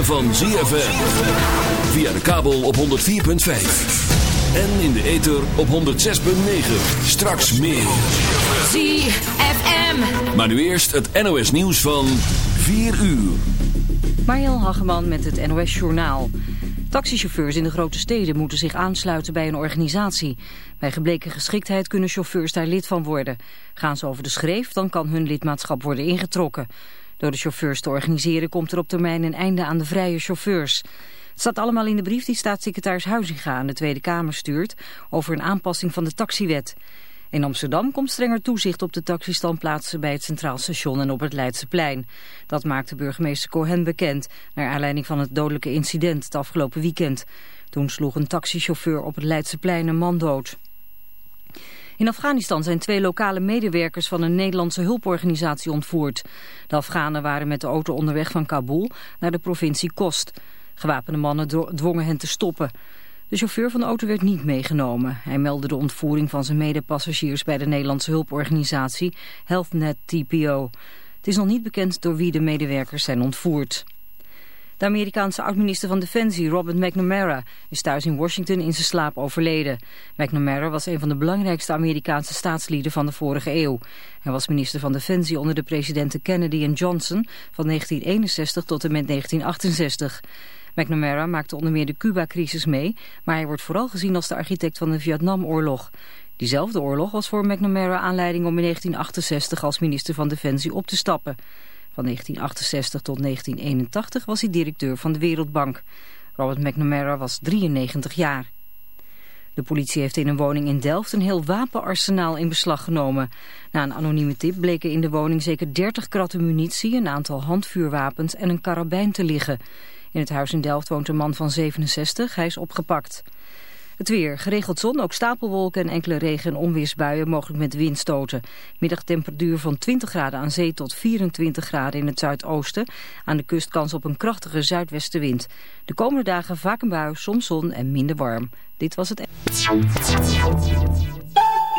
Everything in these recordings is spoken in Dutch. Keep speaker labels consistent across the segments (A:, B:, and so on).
A: Ritme van ZFM. Via de kabel op 104.5. En in de ether op 106.9. Straks meer.
B: ZFM.
A: Maar nu eerst het NOS nieuws van 4 uur.
C: Mariel Hageman met het NOS Journaal. Taxichauffeurs in de grote steden moeten zich aansluiten bij een organisatie. Bij gebleken geschiktheid kunnen chauffeurs daar lid van worden. Gaan ze over de schreef, dan kan hun lidmaatschap worden ingetrokken. Door de chauffeurs te organiseren komt er op termijn een einde aan de vrije chauffeurs. Het staat allemaal in de brief die staatssecretaris Huizinga aan de Tweede Kamer stuurt over een aanpassing van de taxiwet. In Amsterdam komt strenger toezicht op de taxistandplaatsen bij het Centraal Station en op het Leidseplein. Dat maakte burgemeester Cohen bekend, naar aanleiding van het dodelijke incident het afgelopen weekend. Toen sloeg een taxichauffeur op het Leidseplein een man dood. In Afghanistan zijn twee lokale medewerkers van een Nederlandse hulporganisatie ontvoerd. De Afghanen waren met de auto onderweg van Kabul naar de provincie Kost. Gewapende mannen dwongen hen te stoppen. De chauffeur van de auto werd niet meegenomen. Hij meldde de ontvoering van zijn medepassagiers bij de Nederlandse hulporganisatie HealthNet TPO. Het is nog niet bekend door wie de medewerkers zijn ontvoerd. De Amerikaanse oud-minister van Defensie Robert McNamara is thuis in Washington in zijn slaap overleden. McNamara was een van de belangrijkste Amerikaanse staatslieden van de vorige eeuw. Hij was minister van Defensie onder de presidenten Kennedy en Johnson van 1961 tot en met 1968. McNamara maakte onder meer de Cuba-crisis mee, maar hij wordt vooral gezien als de architect van de Vietnamoorlog. Diezelfde oorlog was voor McNamara aanleiding om in 1968 als minister van Defensie op te stappen. Van 1968 tot 1981 was hij directeur van de Wereldbank. Robert McNamara was 93 jaar. De politie heeft in een woning in Delft een heel wapenarsenaal in beslag genomen. Na een anonieme tip bleken in de woning zeker 30 kratten munitie, een aantal handvuurwapens en een karabijn te liggen. In het huis in Delft woont een man van 67, hij is opgepakt. Het weer, geregeld zon, ook stapelwolken en enkele regen- en onweersbuien, mogelijk met windstoten. Middagtemperatuur van 20 graden aan zee tot 24 graden in het zuidoosten. Aan de kust kans op een krachtige zuidwestenwind. De komende dagen vaak een bui, soms zon en minder warm. Dit was het...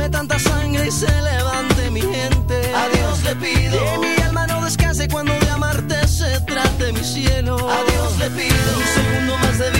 D: derrame tanta sangre y se levante mi gente. A Dios le pido que mi alma no descanse cuando de amarte se trate mi cielo. A Dios le pido un segundo más de vida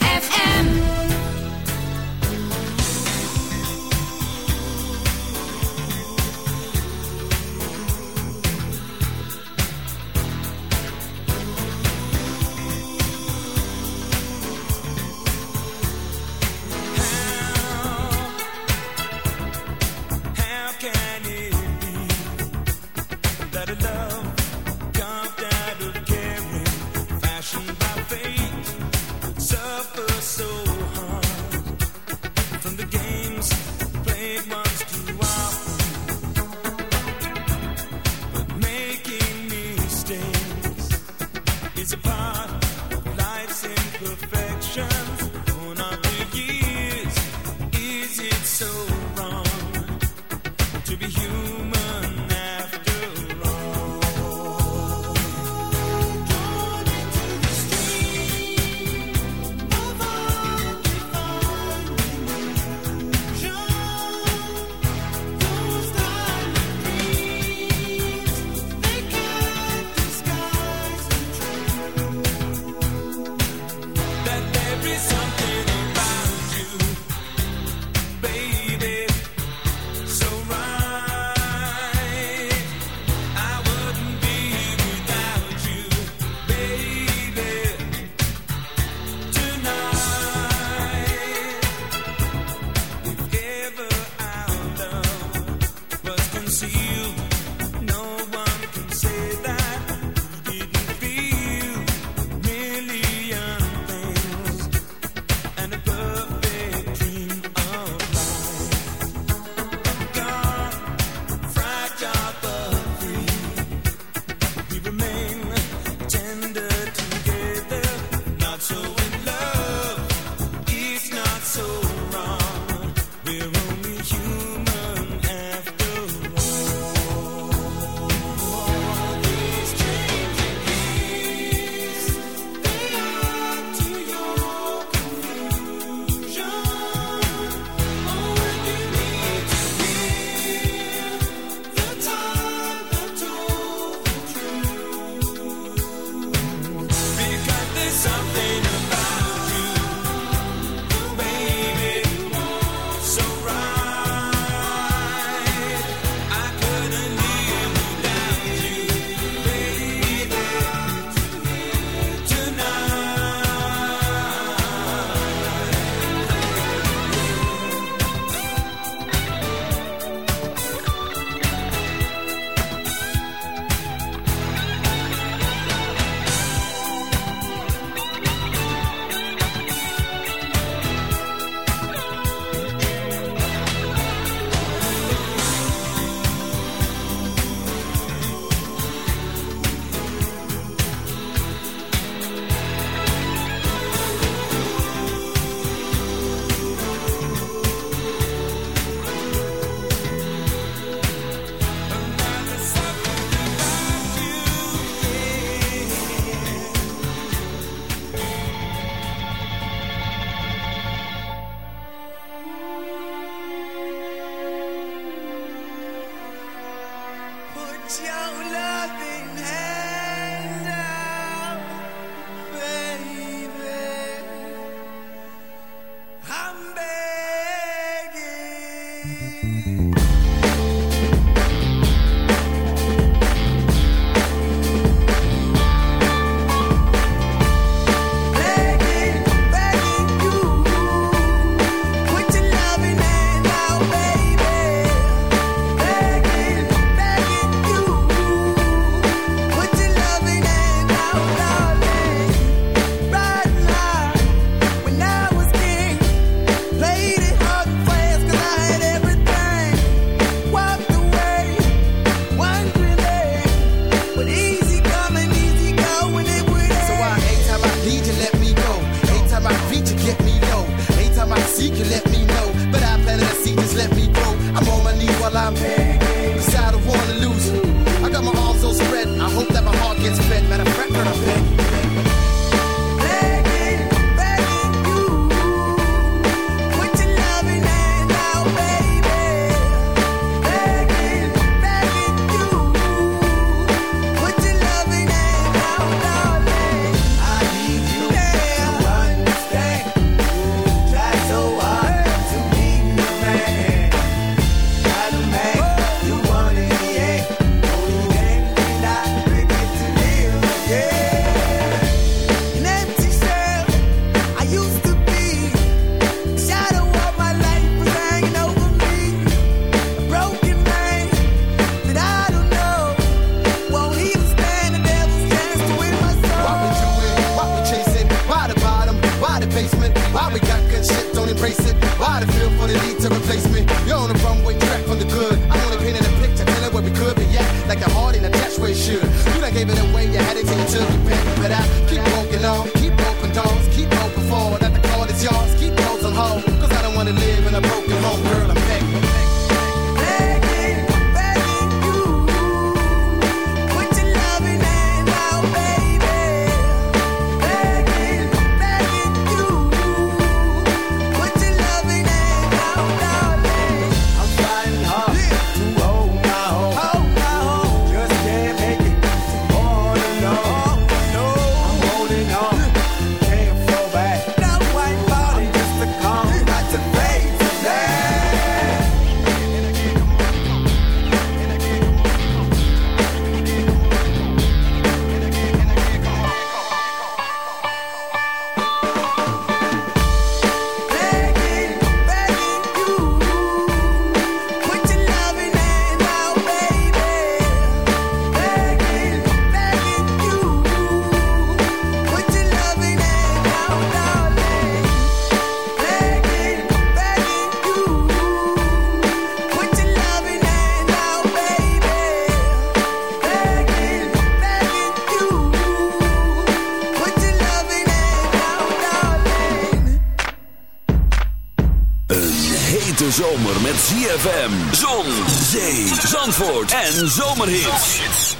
E: ZFM, Zon, Zee, Zandvoort en Zomerhits.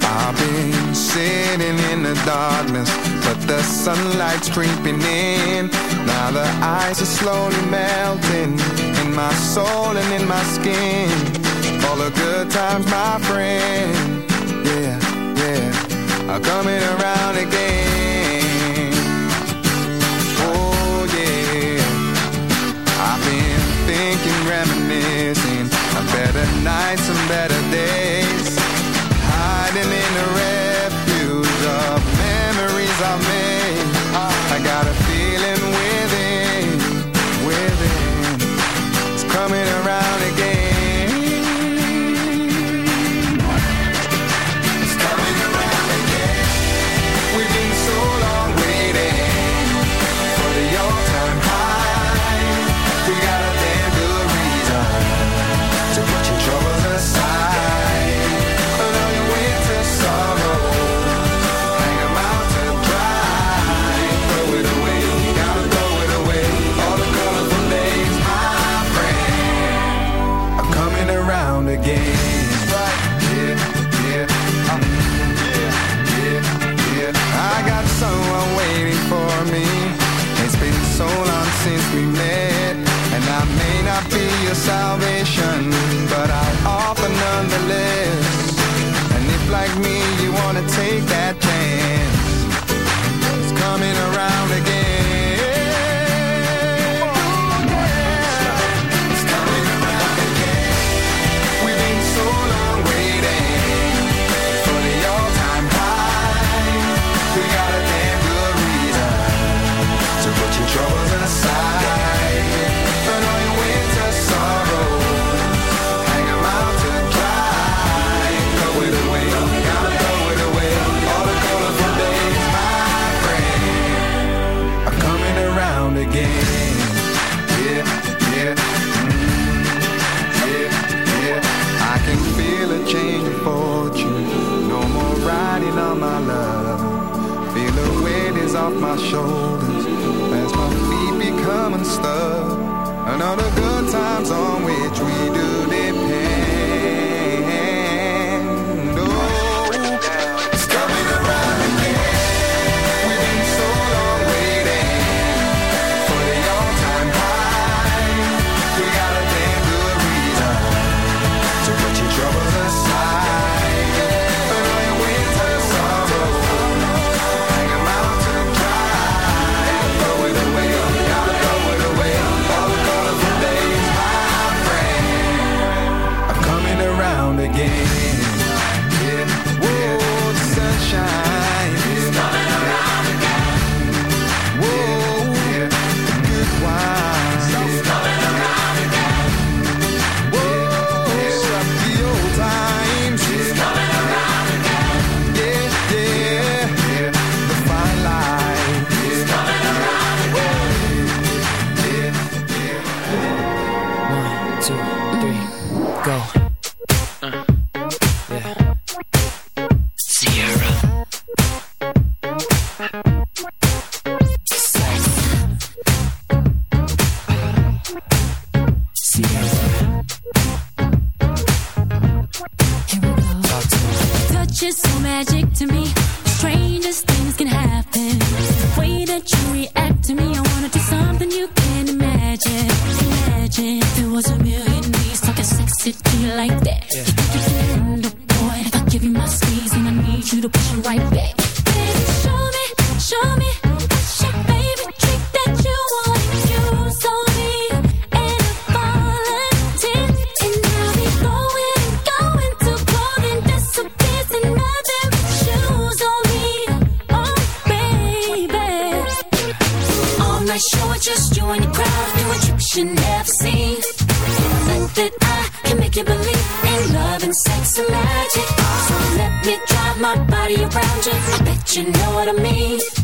F: I've been sitting in the darkness, but the sunlight's creeping in. Now the ice is slowly melting in my soul and in my skin. All the good times, my friend, yeah, yeah, are coming around again. nights and better days. Hiding in the refuge of memories I made. I gotta
G: Night show with just you and your crowd doing tricks you never seen. Think that I can make you believe in love and sex and magic. So let me drive my body around you. I bet you know what I mean.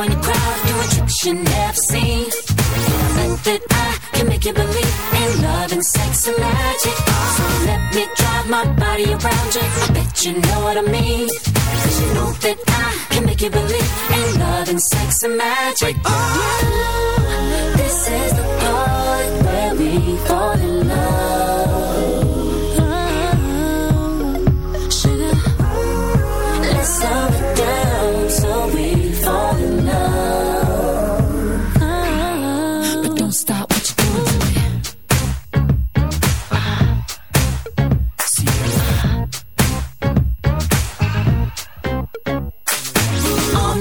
G: With just you and your crowd doing tricks you never seen. Think that I can make you believe in love and sex and magic. So let me drive my body around you. I bet you know what I mean. Cause you know that I can make you believe in love and sex and magic. Oh, this is the part where we fall in love. Oh, sugar, let's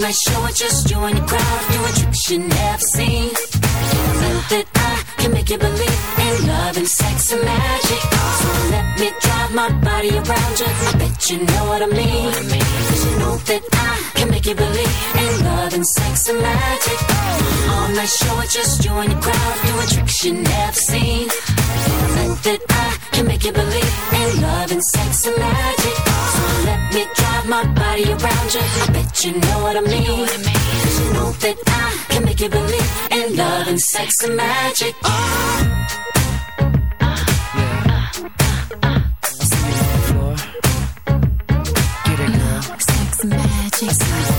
G: night show with just you and your crowd doing tricks you never seen. Think that I can make you believe in love and sex and magic. So let me drive my body around you. I bet you know what I mean. Cause you know that I can make you believe in love and sex and magic. All night show with just you and your crowd doing tricks you never seen. Think that I can make you believe in love and sex and magic. So let me drive my body around you. I bet you know what I mean. Cause you know that I can make you believe in love and sex and magic. Uh.
D: Get it, girl.
G: Sex and magic.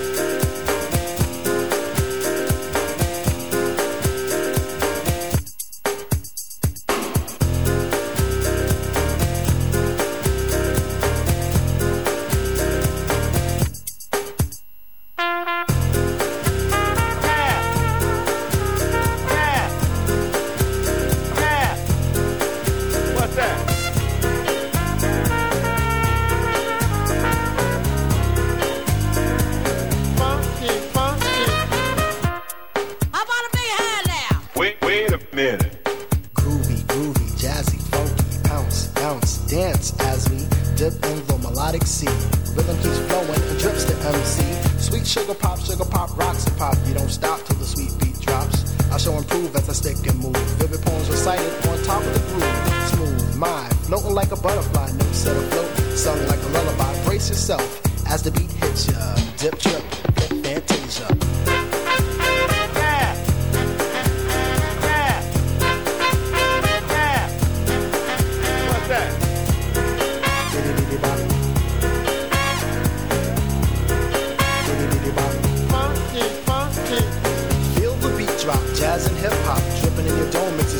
H: Sugar pop, sugar pop, rocks and pop. You don't stop till the sweet beat drops. I shall improve as I stick and move. Vivid poems recited on top of the groove. Smooth, mind, floating like a butterfly, no set afloat, sung like a lullaby. Brace yourself as the beat hits ya. Dip, trip, hit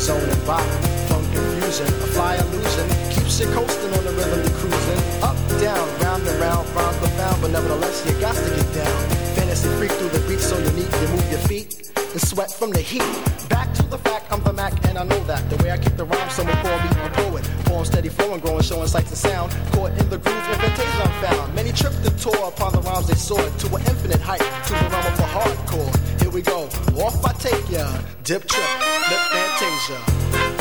H: his
I: own funk From
J: confusing, a flyer losing, keeps it coasting on the rhythm you cruising. Up, down, round and round, round the bound. but nevertheless you got to get down. Fantasy freak through the beat, so unique you move your feet and sweat from the heat. Back to the fact, I'm the Mac, and I know that. The way I keep the rhyme, someone call me a poet. Form steady flowing, growing, showing sights and sound. Caught in the groove, invitation I found. Many tripped the tour upon the rhymes they soared to an infinite height, to the realm of the hardcore here we go, off I take ya. Dip trip, lip fantasia.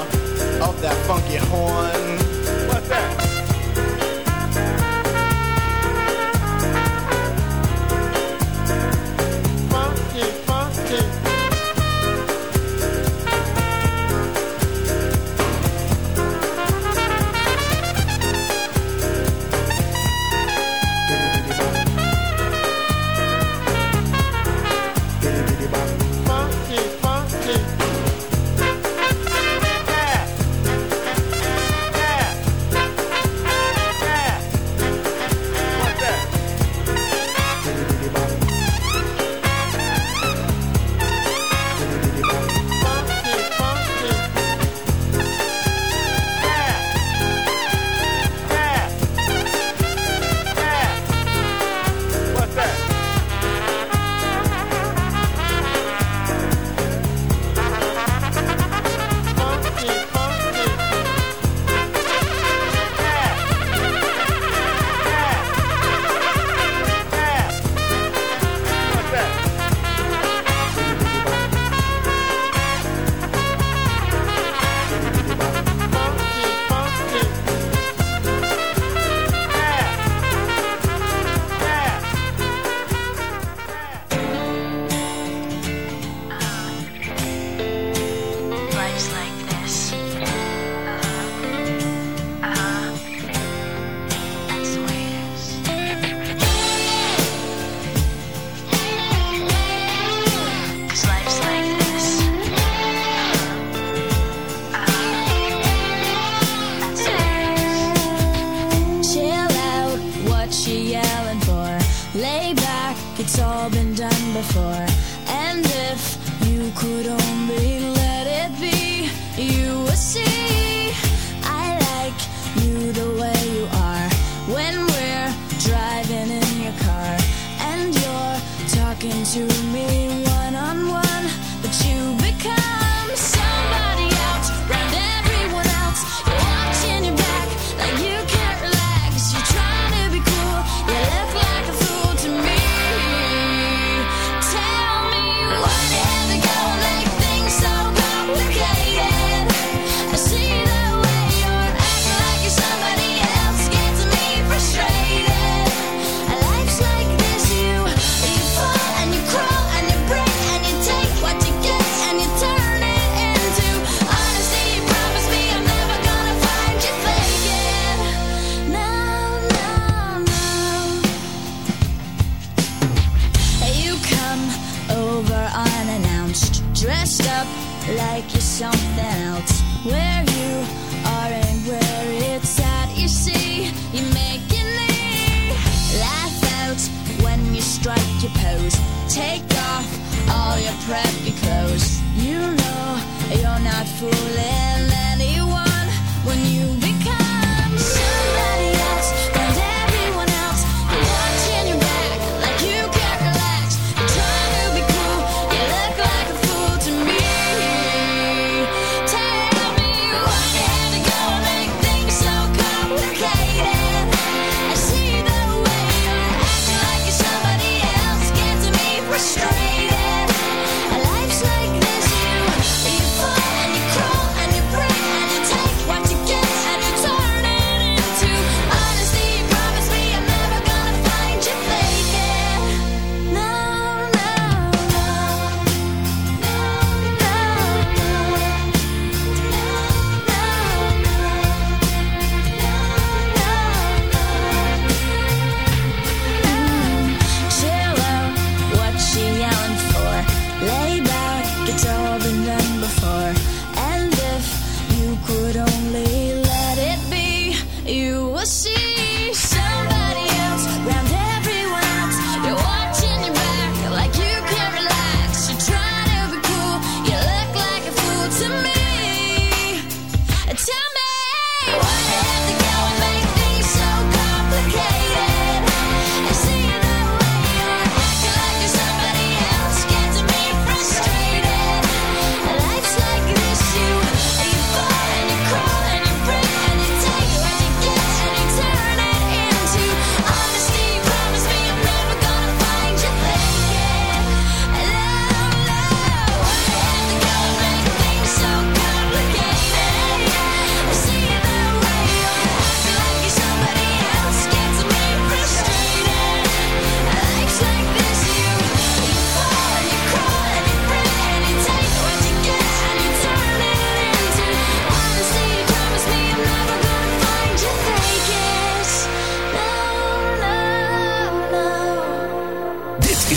J: of that funky horn.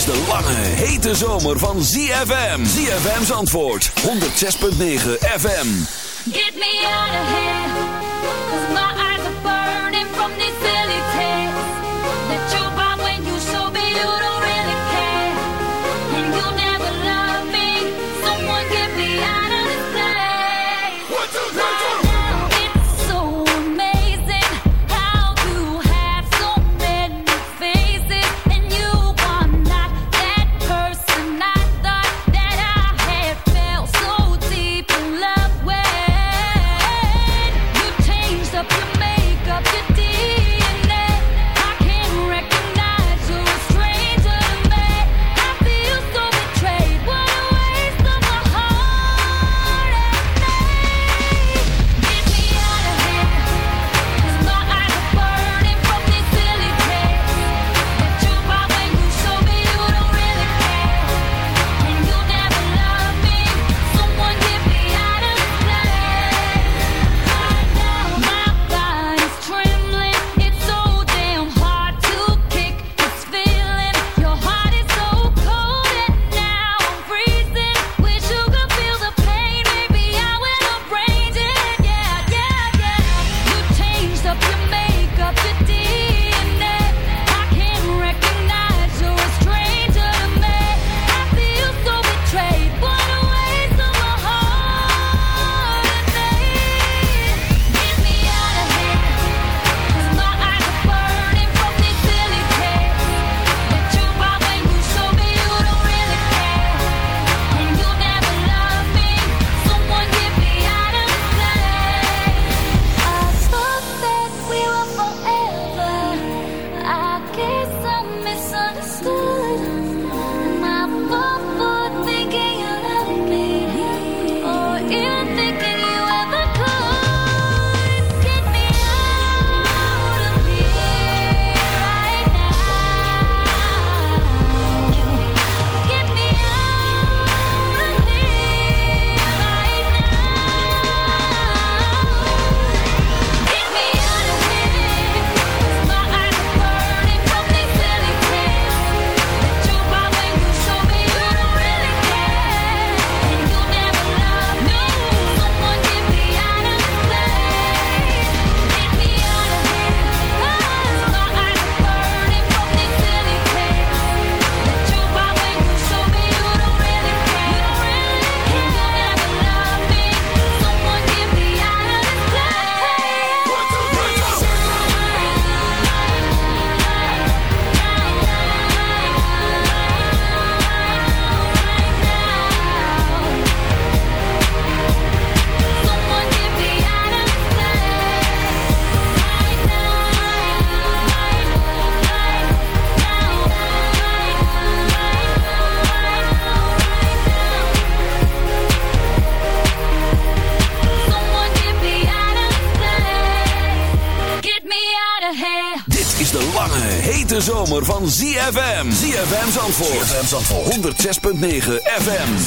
K: de lange,
L: hete zomer van ZFM. ZFM's antwoord, 106.9 FM.
J: Get me out of here.
L: ZFM Zandvoort. Zandvoort. 106.9 FM.